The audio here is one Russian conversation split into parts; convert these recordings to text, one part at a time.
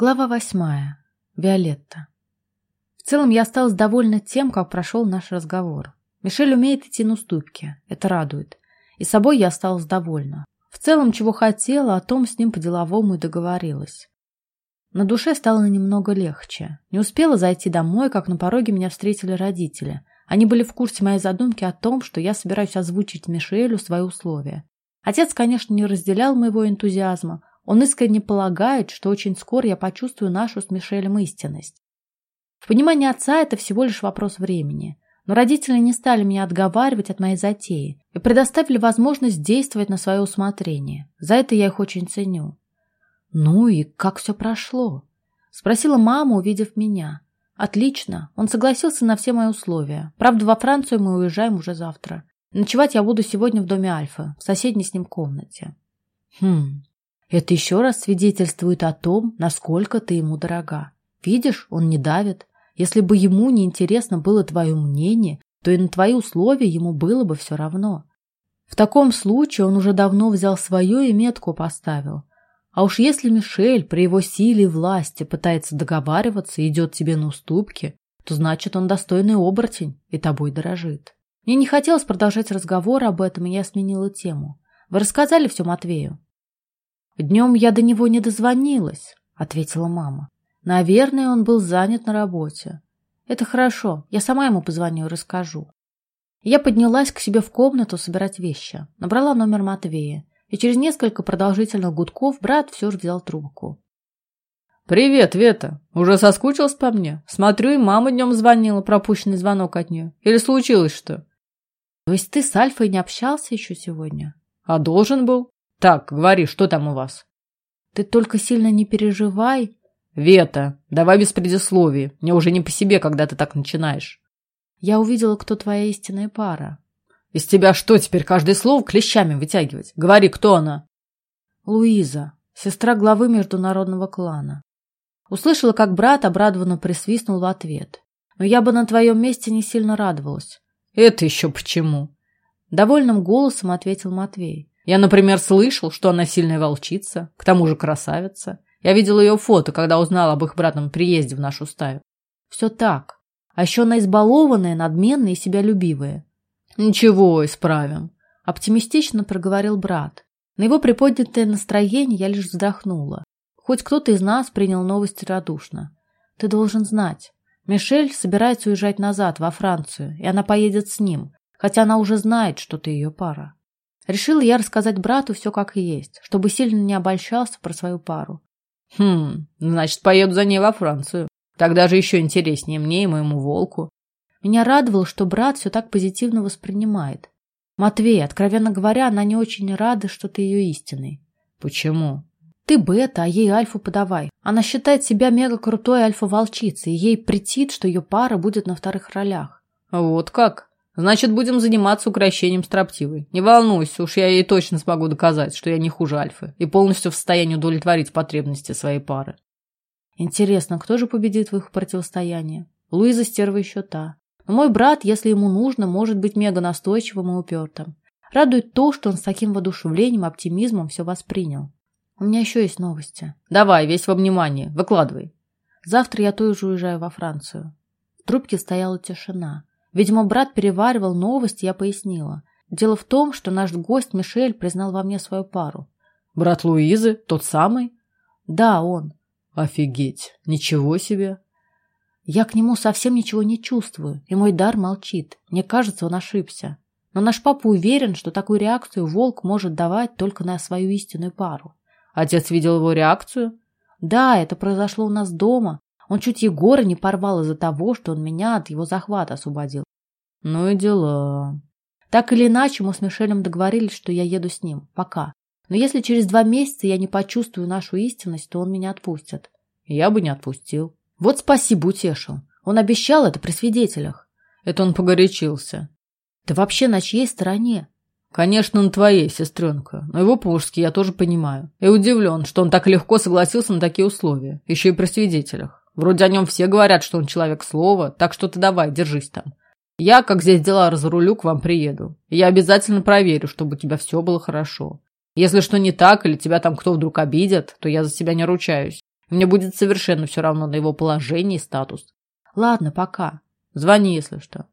Глава восьмая. Виолетта. В целом я осталась довольна тем, как прошел наш разговор. Мишель умеет идти на уступки, это радует. И собой я осталась довольна. В целом, чего хотела, о том с ним по-деловому и договорилась. На душе стало немного легче. Не успела зайти домой, как на пороге меня встретили родители. Они были в курсе моей задумки о том, что я собираюсь озвучить Мишелю свои условия. Отец, конечно, не разделял моего энтузиазма, он искренне полагает, что очень скоро я почувствую нашу с Мишелем истинность. В понимании отца это всего лишь вопрос времени. Но родители не стали меня отговаривать от моей затеи и предоставили возможность действовать на свое усмотрение. За это я их очень ценю. «Ну и как все прошло?» — спросила мама, увидев меня. «Отлично. Он согласился на все мои условия. Правда, во Францию мы уезжаем уже завтра. Ночевать я буду сегодня в доме Альфа, в соседней с ним комнате». «Хм, это еще раз свидетельствует о том, насколько ты ему дорога. Видишь, он не давит. Если бы ему не интересно было твое мнение, то и на твои условия ему было бы все равно. В таком случае он уже давно взял свое и метку поставил. А уж если Мишель при его силе и власти пытается договариваться и идет тебе на уступки, то значит он достойный оборотень и тобой дорожит. Мне не хотелось продолжать разговор об этом, и я сменила тему. Вы рассказали все Матвею? «Днем я до него не дозвонилась», — ответила мама. «Наверное, он был занят на работе. Это хорошо, я сама ему позвоню и расскажу». Я поднялась к себе в комнату собирать вещи, набрала номер Матвея, и через несколько продолжительных гудков брат все же взял трубку. «Привет, Вета. Уже соскучилась по мне? Смотрю, и мама днем звонила, пропущенный звонок от нее. Или случилось что?» «То есть ты с Альфой не общался еще сегодня?» «А должен был. Так, говори, что там у вас? Ты только сильно не переживай. Вета, давай без предисловий. Мне уже не по себе, когда ты так начинаешь. Я увидела, кто твоя истинная пара. Из тебя что теперь каждое слово клещами вытягивать? Говори, кто она? Луиза, сестра главы международного клана. Услышала, как брат обрадованно присвистнул в ответ. Но я бы на твоем месте не сильно радовалась. Это еще почему? Довольным голосом ответил Матвей. Я, например, слышал, что она сильная волчица, к тому же красавица. Я видел ее фото, когда узнал об их братном приезде в нашу стаю. Все так. А еще она избалованная, надменная и себялюбивая. Ничего, исправим. Оптимистично проговорил брат. На его приподнятое настроение я лишь вздохнула. Хоть кто-то из нас принял новости радушно. Ты должен знать. Мишель собирается уезжать назад, во Францию, и она поедет с ним, хотя она уже знает, что ты ее пара. Решила я рассказать брату все как и есть, чтобы сильно не обольщался про свою пару. Хм, значит, поеду за ней во Францию. Тогда же еще интереснее мне и моему волку. Меня радовало, что брат все так позитивно воспринимает. Матвей, откровенно говоря, она не очень рада, что ты ее истинный. Почему? Ты бета, а ей альфу подавай. Она считает себя мега крутой альфа-волчицей, и ей претит, что ее пара будет на вторых ролях. Вот как? Значит, будем заниматься украшением строптивой. Не волнуйся, уж я ей точно смогу доказать, что я не хуже Альфы и полностью в состоянии удовлетворить потребности своей пары. Интересно, кто же победит в их противостоянии? Луиза стерва еще та. Но мой брат, если ему нужно, может быть мега настойчивым и упертым. Радует то, что он с таким воодушевлением оптимизмом все воспринял. У меня еще есть новости. Давай, весь во внимании. Выкладывай. Завтра я тоже уезжаю во Францию. В трубке стояла тишина. Видимо, брат переваривал новости, я пояснила. Дело в том, что наш гость Мишель признал во мне свою пару. Брат Луизы? Тот самый? Да, он. Офигеть. Ничего себе. Я к нему совсем ничего не чувствую, и мой дар молчит. Мне кажется, он ошибся. Но наш папа уверен, что такую реакцию волк может давать только на свою истинную пару. Отец видел его реакцию? Да, это произошло у нас дома. Он чуть Егора не порвал из-за того, что он меня от его захвата освободил. Ну и дела. Так или иначе, мы с Мишелем договорились, что я еду с ним. Пока. Но если через два месяца я не почувствую нашу истинность, то он меня отпустит. Я бы не отпустил. Вот спасибо, утешил. Он обещал это при свидетелях. Это он погорячился. Ты вообще на чьей стороне? Конечно, на твоей, сестренка. Но его по-мужски я тоже понимаю. И удивлен, что он так легко согласился на такие условия. Еще и при свидетелях. Вроде о нем все говорят, что он человек слова, так что ты давай, держись там. Я, как здесь дела разрулю, к вам приеду. я обязательно проверю, чтобы у тебя все было хорошо. Если что не так, или тебя там кто вдруг обидят, то я за себя не ручаюсь. Мне будет совершенно все равно на его положение и статус. Ладно, пока. Звони, если что.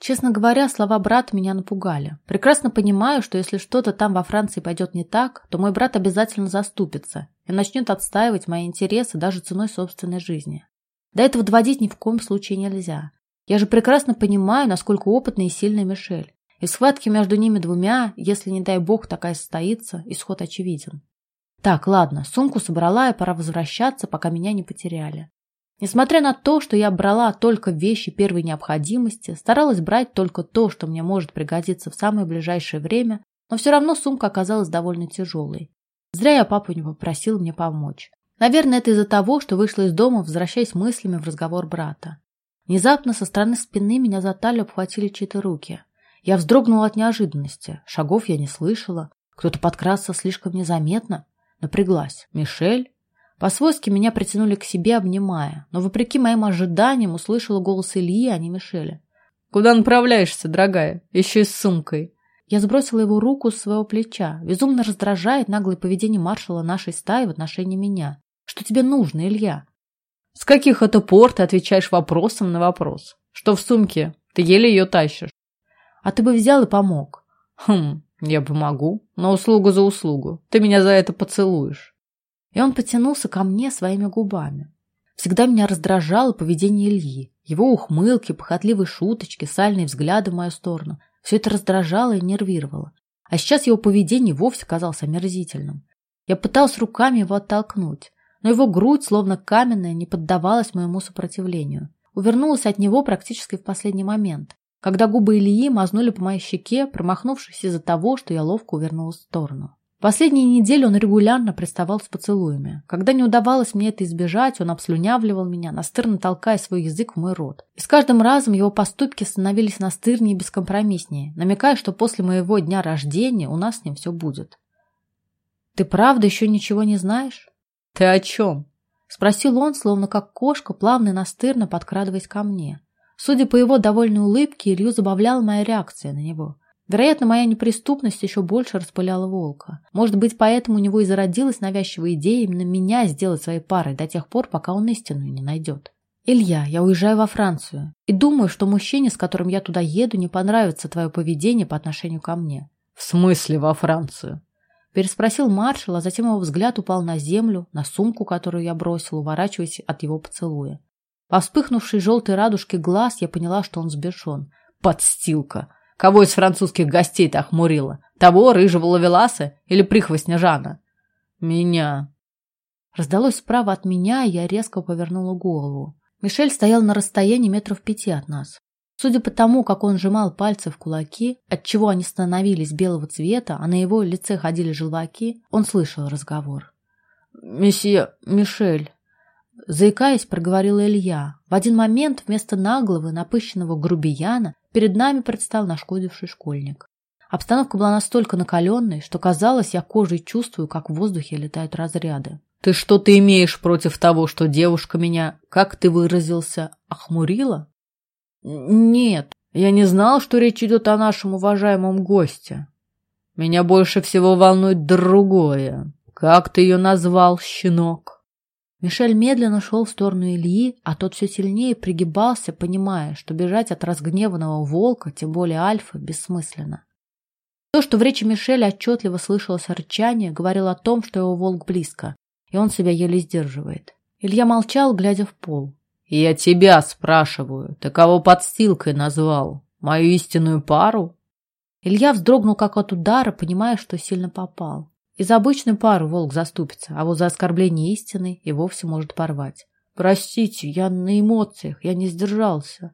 Честно говоря, слова брата меня напугали. Прекрасно понимаю, что если что-то там во Франции пойдет не так, то мой брат обязательно заступится и начнет отстаивать мои интересы даже ценой собственной жизни. До этого доводить ни в коем случае нельзя. Я же прекрасно понимаю, насколько опытный и сильный Мишель. И схватки между ними двумя, если, не дай бог, такая состоится, исход очевиден. Так, ладно, сумку собрала, и пора возвращаться, пока меня не потеряли. Несмотря на то, что я брала только вещи первой необходимости, старалась брать только то, что мне может пригодиться в самое ближайшее время, но все равно сумка оказалась довольно тяжелой. Зря я папу не попросил мне помочь. Наверное, это из-за того, что вышла из дома, возвращаясь мыслями в разговор брата. Внезапно со стороны спины меня за талию обхватили чьи-то руки. Я вздрогнула от неожиданности. Шагов я не слышала. Кто-то подкрался слишком незаметно. Напряглась. Мишель? По-свойски меня притянули к себе, обнимая, но, вопреки моим ожиданиям, услышала голос Ильи, а не Мишеля. «Куда направляешься, дорогая? Еще и с сумкой». Я сбросила его руку с своего плеча. Безумно раздражает наглое поведение маршала нашей стаи в отношении меня. Что тебе нужно, Илья? С каких это пор ты отвечаешь вопросом на вопрос? Что в сумке? Ты еле ее тащишь. А ты бы взял и помог. Хм, я помогу. Но услугу за услугу. Ты меня за это поцелуешь и он потянулся ко мне своими губами. Всегда меня раздражало поведение Ильи, его ухмылки, похотливые шуточки, сальные взгляды в мою сторону. Все это раздражало и нервировало. А сейчас его поведение вовсе казалось омерзительным. Я пыталась руками его оттолкнуть, но его грудь, словно каменная, не поддавалась моему сопротивлению. Увернулась от него практически в последний момент, когда губы Ильи мазнули по моей щеке, промахнувшись из-за того, что я ловко увернулась в сторону. Последние недели он регулярно приставал с поцелуями. Когда не удавалось мне это избежать, он обслюнявливал меня, настырно толкая свой язык в мой рот. И с каждым разом его поступки становились настырнее и бескомпромисснее, намекая, что после моего дня рождения у нас с ним все будет. «Ты правда еще ничего не знаешь?» «Ты о чем?» — спросил он, словно как кошка, плавно и настырно подкрадываясь ко мне. Судя по его довольной улыбке, Илью забавляла моя реакция на него. Вероятно, моя неприступность еще больше распыляла волка. Может быть, поэтому у него и зародилась навязчивая идея именно меня сделать своей парой до тех пор, пока он истинную не найдет. «Илья, я уезжаю во Францию и думаю, что мужчине, с которым я туда еду, не понравится твое поведение по отношению ко мне». «В смысле во Францию?» Переспросил маршал, а затем его взгляд упал на землю, на сумку, которую я бросил, уворачиваясь от его поцелуя. По вспыхнувшей желтой радужке глаз я поняла, что он сбешен. «Подстилка!» Кого из французских гостей-то охмурила? Того, рыжего лавеласа или прихвостня Жана? Меня. Раздалось справа от меня, и я резко повернула голову. Мишель стоял на расстоянии метров пяти от нас. Судя по тому, как он сжимал пальцы в кулаки, отчего они становились белого цвета, а на его лице ходили желваки, он слышал разговор. «Месье Мишель», Заикаясь, проговорил Илья. В один момент вместо наглого, напыщенного грубияна перед нами предстал нашкодивший школьник. Обстановка была настолько накаленной, что казалось, я кожей чувствую, как в воздухе летают разряды. «Ты что-то имеешь против того, что девушка меня, как ты выразился, охмурила?» «Нет, я не знал, что речь идет о нашем уважаемом госте. Меня больше всего волнует другое. Как ты ее назвал, щенок?» Мишель медленно шел в сторону Ильи, а тот все сильнее пригибался, понимая, что бежать от разгневанного волка, тем более Альфа, бессмысленно. То, что в речи Мишеля отчетливо слышалось рычание, говорило о том, что его волк близко, и он себя еле сдерживает. Илья молчал, глядя в пол. «Я тебя спрашиваю, ты кого подстилкой назвал? Мою истинную пару?» Илья вздрогнул как от удара, понимая, что сильно попал. И за обычную пару волк заступится, а вот за оскорбление истины и вовсе может порвать. Простите, я на эмоциях, я не сдержался.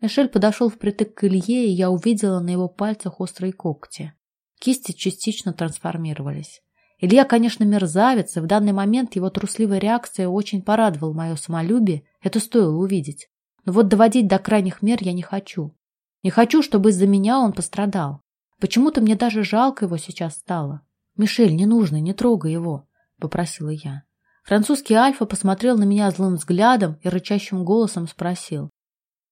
Мишель подошел впритык к Илье, и я увидела на его пальцах острые когти. Кисти частично трансформировались. Илья, конечно, мерзавец, и в данный момент его трусливая реакция очень порадовала мое самолюбие, это стоило увидеть. Но вот доводить до крайних мер я не хочу. Не хочу, чтобы из-за меня он пострадал. Почему-то мне даже жалко его сейчас стало. «Мишель, не нужно, не трогай его», — попросила я. Французский Альфа посмотрел на меня злым взглядом и рычащим голосом спросил.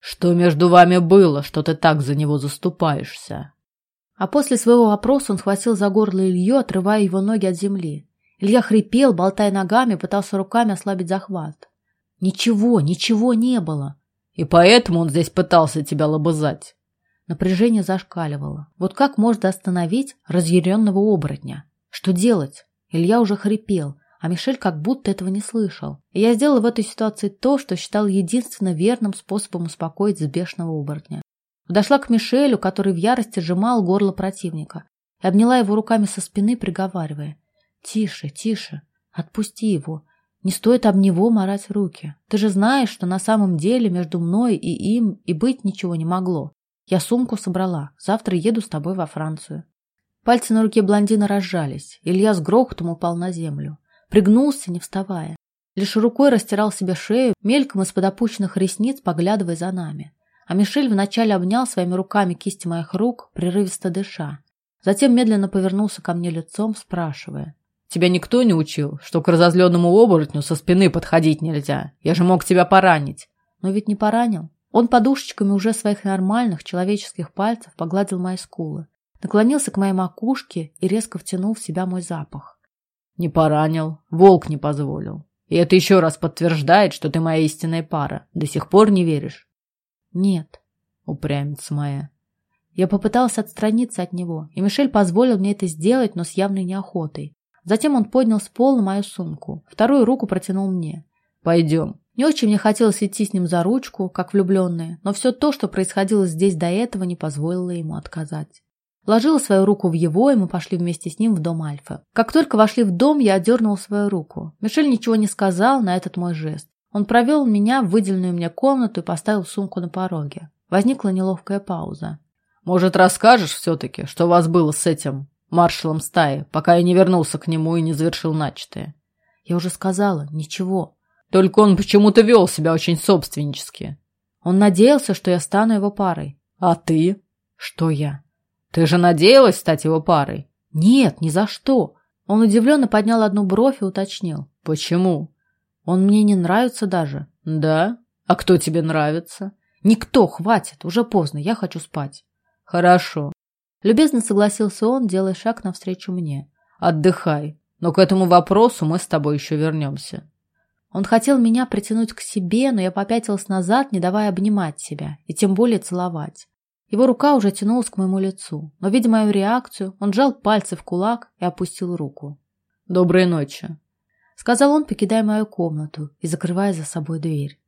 «Что между вами было, что ты так за него заступаешься?» А после своего вопроса он схватил за горло Илью, отрывая его ноги от земли. Илья хрипел, болтая ногами, пытался руками ослабить захват. Ничего, ничего не было. И поэтому он здесь пытался тебя лобызать. Напряжение зашкаливало. Вот как можно остановить разъяренного оборотня? Что делать? Илья уже хрипел, а Мишель как будто этого не слышал. И я сделала в этой ситуации то, что считал единственно верным способом успокоить сбешного оборотня. Подошла к Мишелю, который в ярости сжимал горло противника, и обняла его руками со спины, приговаривая. «Тише, тише, отпусти его. Не стоит об него морать руки. Ты же знаешь, что на самом деле между мной и им и быть ничего не могло. Я сумку собрала. Завтра еду с тобой во Францию. Пальцы на руке блондина разжались. Илья с грохотом упал на землю. Пригнулся, не вставая. Лишь рукой растирал себе шею, мельком из-под опущенных ресниц, поглядывая за нами. А Мишель вначале обнял своими руками кисти моих рук, прерывисто дыша. Затем медленно повернулся ко мне лицом, спрашивая. Тебя никто не учил, что к разозленному оборотню со спины подходить нельзя? Я же мог тебя поранить. Но ведь не поранил. Он подушечками уже своих нормальных человеческих пальцев погладил мои скулы, наклонился к моей макушке и резко втянул в себя мой запах. Не поранил, волк не позволил. И это еще раз подтверждает, что ты моя истинная пара. До сих пор не веришь? Нет. Упрямец моя. Я попытался отстраниться от него, и Мишель позволил мне это сделать, но с явной неохотой. Затем он поднял с пола мою сумку. Вторую руку протянул мне. «Пойдем». Не очень мне хотелось идти с ним за ручку, как влюбленные, но все то, что происходило здесь до этого, не позволило ему отказать. Вложила свою руку в его, и мы пошли вместе с ним в дом Альфа. Как только вошли в дом, я отдернула свою руку. Мишель ничего не сказал на этот мой жест. Он провел меня в выделенную мне комнату и поставил сумку на пороге. Возникла неловкая пауза. «Может, расскажешь все-таки, что у вас было с этим маршалом стаи, пока я не вернулся к нему и не завершил начатое. Я уже сказала, ничего. Только он почему-то вел себя очень собственнически. Он надеялся, что я стану его парой. А ты? Что я? Ты же надеялась стать его парой? Нет, ни за что. Он удивленно поднял одну бровь и уточнил. Почему? Он мне не нравится даже. Да? А кто тебе нравится? Никто, хватит, уже поздно, я хочу спать. Хорошо. Любезно согласился он, делая шаг навстречу мне. «Отдыхай, но к этому вопросу мы с тобой еще вернемся». Он хотел меня притянуть к себе, но я попятилась назад, не давая обнимать себя, и тем более целовать. Его рука уже тянулась к моему лицу, но, видя мою реакцию, он сжал пальцы в кулак и опустил руку. «Доброй ночи», — сказал он, покидая мою комнату и закрывая за собой дверь.